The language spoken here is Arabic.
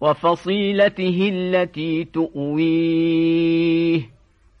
وفصيلته التي تؤويه